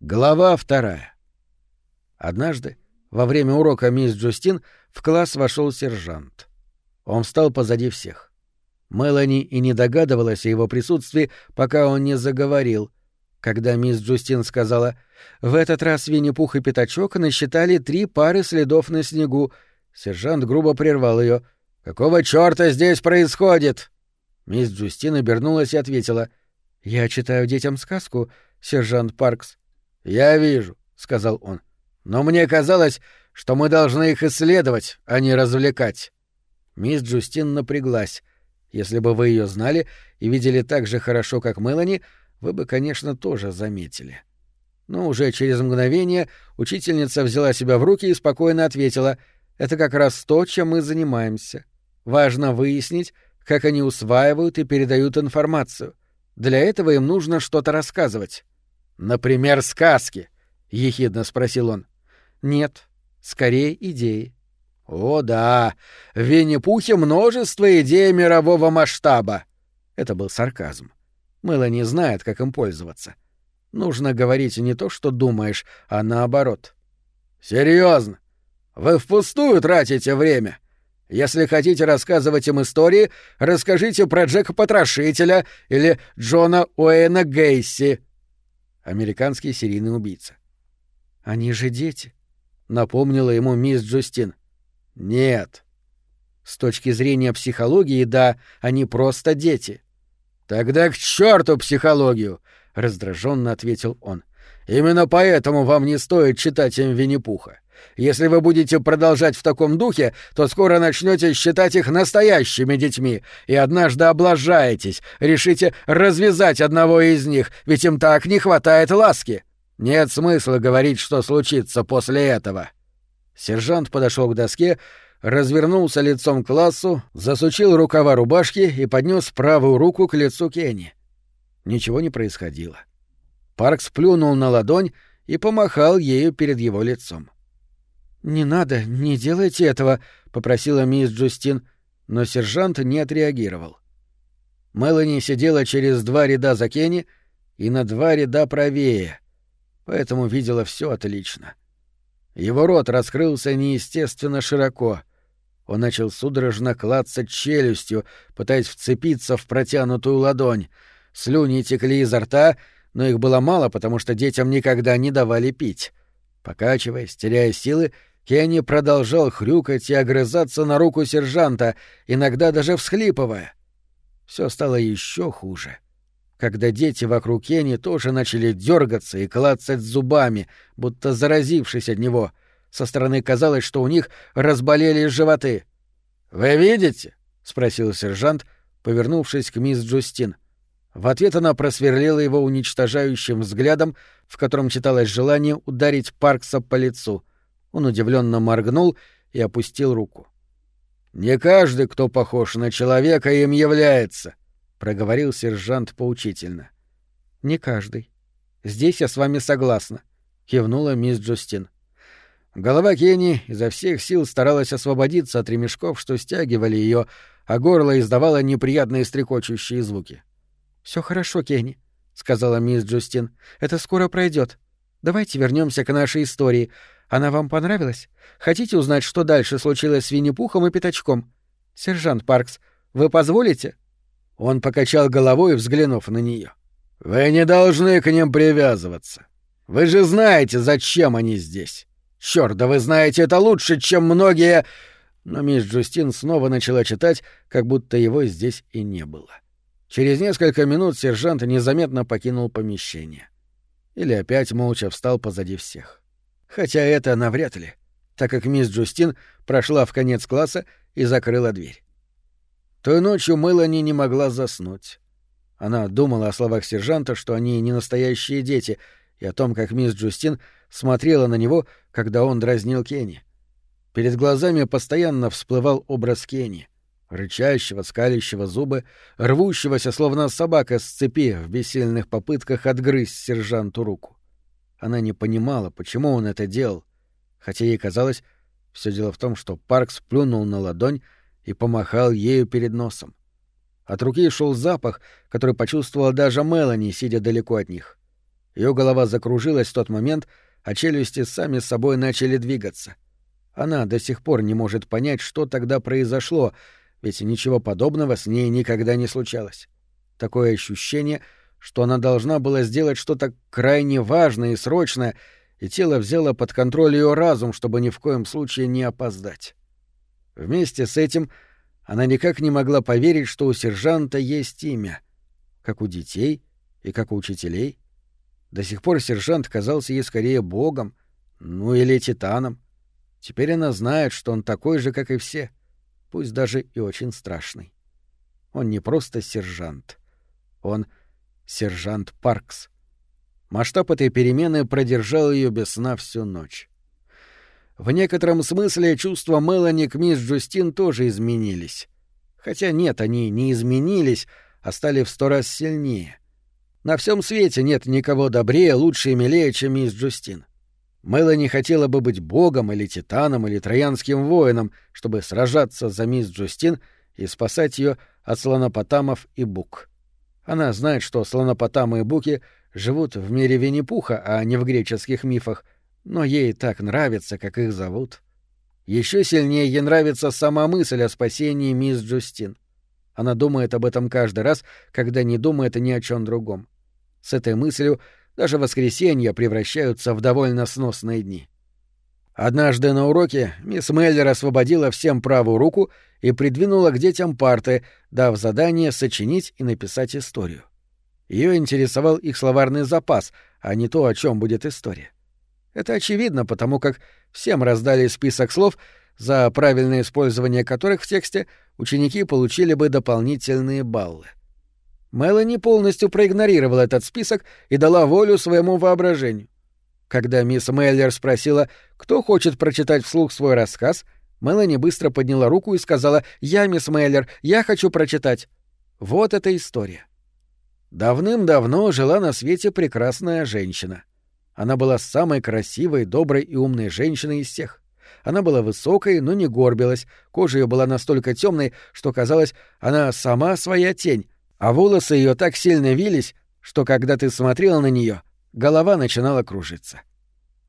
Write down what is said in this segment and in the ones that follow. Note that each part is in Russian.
Глава вторая. Однажды, во время урока мисс Джустин, в класс вошел сержант. Он встал позади всех. Мелани и не догадывалась о его присутствии, пока он не заговорил. Когда мисс Джустин сказала «В этот раз Винни-Пух и Пятачок насчитали три пары следов на снегу», сержант грубо прервал ее. «Какого чёрта здесь происходит?» Мисс Джустин обернулась и ответила «Я читаю детям сказку, сержант Паркс. «Я вижу», — сказал он. «Но мне казалось, что мы должны их исследовать, а не развлекать». Мисс Джустин напряглась. Если бы вы ее знали и видели так же хорошо, как Мелани, вы бы, конечно, тоже заметили. Но уже через мгновение учительница взяла себя в руки и спокойно ответила, «Это как раз то, чем мы занимаемся. Важно выяснить, как они усваивают и передают информацию. Для этого им нужно что-то рассказывать. «Например, сказки?» — ехидно спросил он. «Нет, скорее идеи». «О да, в Винни-Пухе множество идей мирового масштаба». Это был сарказм. Мыло знает, как им пользоваться. Нужно говорить не то, что думаешь, а наоборот. Серьезно? Вы впустую тратите время. Если хотите рассказывать им истории, расскажите про Джека Потрошителя или Джона Уэйна Гейси американский серийный убийца. «Они же дети», — напомнила ему мисс Джустин. «Нет». С точки зрения психологии, да, они просто дети. «Тогда к черту психологию!» — раздраженно ответил он. «Именно поэтому вам не стоит читать им Винни-Пуха. Если вы будете продолжать в таком духе, то скоро начнете считать их настоящими детьми, и однажды облажаетесь, решите развязать одного из них, ведь им так не хватает ласки. Нет смысла говорить, что случится после этого. Сержант подошел к доске, развернулся лицом к классу, засучил рукава рубашки и поднес правую руку к лицу Кенни. Ничего не происходило. Парк сплюнул на ладонь и помахал ею перед его лицом. «Не надо, не делайте этого», — попросила мисс Джустин, но сержант не отреагировал. Мелани сидела через два ряда за Кенни и на два ряда правее, поэтому видела все отлично. Его рот раскрылся неестественно широко. Он начал судорожно клацать челюстью, пытаясь вцепиться в протянутую ладонь. Слюни текли изо рта, но их было мало, потому что детям никогда не давали пить. Покачиваясь, теряя силы, Кенни продолжал хрюкать и огрызаться на руку сержанта, иногда даже всхлипывая. Все стало еще хуже. Когда дети вокруг Кенни тоже начали дергаться и клацать зубами, будто заразившись от него, со стороны казалось, что у них разболелись животы. «Вы видите?» — спросил сержант, повернувшись к мисс Джустин. В ответ она просверлила его уничтожающим взглядом, в котором читалось желание ударить Паркса по лицу — он удивленно моргнул и опустил руку. «Не каждый, кто похож на человека, им является», — проговорил сержант поучительно. «Не каждый. Здесь я с вами согласна», — кивнула мисс Джустин. Голова Кенни изо всех сил старалась освободиться от ремешков, что стягивали ее, а горло издавало неприятные стрекочущие звуки. Все хорошо, Кенни», — сказала мисс Джустин. «Это скоро пройдет. Давайте вернемся к нашей истории. Она вам понравилась? Хотите узнать, что дальше случилось с Винни-Пухом и Пятачком? Сержант Паркс, вы позволите?» Он покачал головой, взглянув на нее. «Вы не должны к ним привязываться. Вы же знаете, зачем они здесь. Чёрт, да вы знаете это лучше, чем многие...» Но мисс Джустин снова начала читать, как будто его здесь и не было. Через несколько минут сержант незаметно покинул помещение. Или опять молча встал позади всех. Хотя это навряд ли, так как мисс Джустин прошла в конец класса и закрыла дверь. Той ночью Мелани не могла заснуть. Она думала о словах сержанта, что они не настоящие дети, и о том, как мисс Джустин смотрела на него, когда он дразнил Кенни. Перед глазами постоянно всплывал образ Кенни, рычащего, скалящего зубы, рвущегося, словно собака с цепи в бессильных попытках отгрызть сержанту руку. Она не понимала, почему он это делал, хотя ей казалось, все дело в том, что Парк сплюнул на ладонь и помахал ею перед носом. От руки шел запах, который почувствовала даже Мелани, сидя далеко от них. Ее голова закружилась в тот момент, а челюсти сами собой начали двигаться. Она до сих пор не может понять, что тогда произошло, ведь ничего подобного с ней никогда не случалось. Такое ощущение, что она должна была сделать что-то крайне важное и срочное, и тело взяло под контроль ее разум, чтобы ни в коем случае не опоздать. Вместе с этим она никак не могла поверить, что у сержанта есть имя, как у детей и как у учителей. До сих пор сержант казался ей скорее богом, ну или титаном. Теперь она знает, что он такой же, как и все, пусть даже и очень страшный. Он не просто сержант. Он сержант Паркс. Масштаб этой перемены продержал ее без сна всю ночь. В некотором смысле чувства Мелани к мисс Джустин тоже изменились. Хотя нет, они не изменились, а стали в сто раз сильнее. На всем свете нет никого добрее, лучше и милее, чем мисс Джустин. Мелани хотела бы быть богом или титаном или троянским воином, чтобы сражаться за мисс Джустин и спасать ее от слонопотамов и бук. Она знает, что слонопотамы и буки живут в мире Винни-Пуха, а не в греческих мифах, но ей так нравится, как их зовут. Еще сильнее ей нравится сама мысль о спасении мисс Джустин. Она думает об этом каждый раз, когда не думает ни о чем другом. С этой мыслью даже воскресенья превращаются в довольно сносные дни. Однажды на уроке мисс Меллер освободила всем правую руку и придвинула к детям парты, дав задание сочинить и написать историю. Ее интересовал их словарный запас, а не то, о чем будет история. Это очевидно, потому как всем раздали список слов, за правильное использование которых в тексте ученики получили бы дополнительные баллы. Мелани полностью проигнорировала этот список и дала волю своему воображению. Когда мисс Меллер спросила, кто хочет прочитать вслух свой рассказ, Мелани быстро подняла руку и сказала «Я, мисс Меллер, я хочу прочитать». Вот эта история. Давным-давно жила на свете прекрасная женщина. Она была самой красивой, доброй и умной женщиной из всех. Она была высокой, но не горбилась, кожа ее была настолько темной, что казалось, она сама своя тень, а волосы ее так сильно вились, что когда ты смотрел на нее, голова начинала кружиться.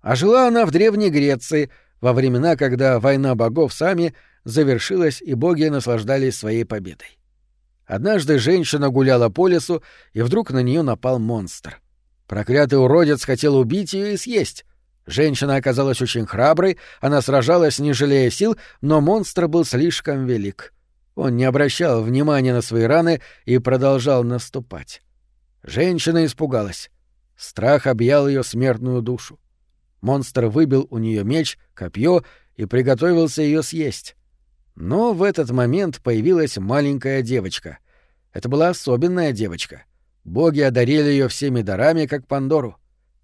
А жила она в Древней Греции, во времена, когда война богов сами завершилась и боги наслаждались своей победой. Однажды женщина гуляла по лесу, и вдруг на нее напал монстр. Проклятый уродец хотел убить ее и съесть. Женщина оказалась очень храброй, она сражалась, не жалея сил, но монстр был слишком велик. Он не обращал внимания на свои раны и продолжал наступать. Женщина испугалась. Страх объял ее смертную душу. Монстр выбил у нее меч, копье и приготовился ее съесть. Но в этот момент появилась маленькая девочка. Это была особенная девочка. Боги одарили ее всеми дарами, как Пандору.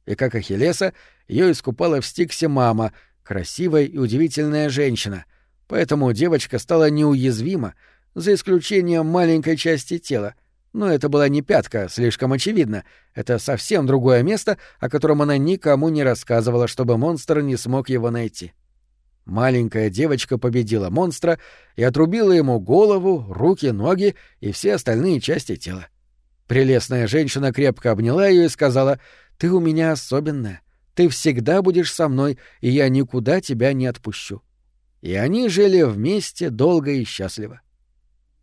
И как Ахиллеса, ее искупала в Стиксе мама, красивая и удивительная женщина — Поэтому девочка стала неуязвима, за исключением маленькой части тела. Но это была не пятка, слишком очевидно. Это совсем другое место, о котором она никому не рассказывала, чтобы монстр не смог его найти. Маленькая девочка победила монстра и отрубила ему голову, руки, ноги и все остальные части тела. Прелестная женщина крепко обняла ее и сказала, «Ты у меня особенная. Ты всегда будешь со мной, и я никуда тебя не отпущу». И они жили вместе долго и счастливо.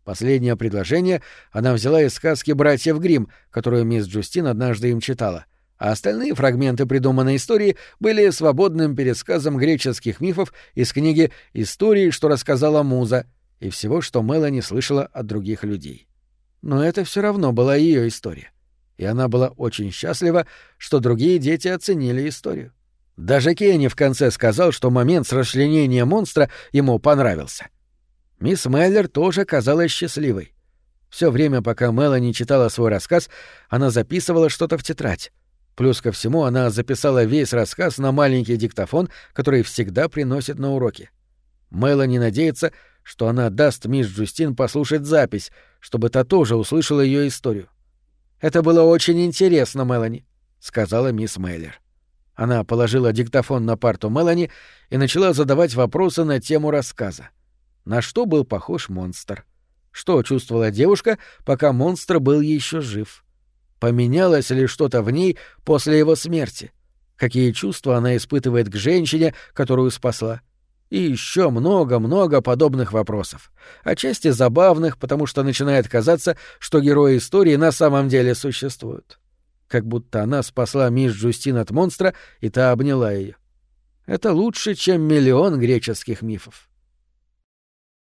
Последнее предложение она взяла из сказки «Братьев Гримм», которую мисс Джустин однажды им читала, а остальные фрагменты придуманной истории были свободным пересказом греческих мифов из книги «Истории, что рассказала Муза» и всего, что Мелани слышала от других людей. Но это все равно была ее история, и она была очень счастлива, что другие дети оценили историю. Даже Кенни в конце сказал, что момент с расчленением монстра ему понравился. Мисс Меллер тоже казалась счастливой. Все время, пока Мелани читала свой рассказ, она записывала что-то в тетрадь. Плюс ко всему она записала весь рассказ на маленький диктофон, который всегда приносит на уроки. Мелани надеется, что она даст мисс Джустин послушать запись, чтобы та тоже услышала ее историю. «Это было очень интересно, Мелани», — сказала мисс Мейлер. Она положила диктофон на парту Мелани и начала задавать вопросы на тему рассказа. На что был похож монстр? Что чувствовала девушка, пока монстр был еще жив? Поменялось ли что-то в ней после его смерти? Какие чувства она испытывает к женщине, которую спасла? И еще много-много подобных вопросов. Отчасти забавных, потому что начинает казаться, что герои истории на самом деле существуют. Как будто она спасла мисс Джустин от монстра, и та обняла ее. Это лучше, чем миллион греческих мифов.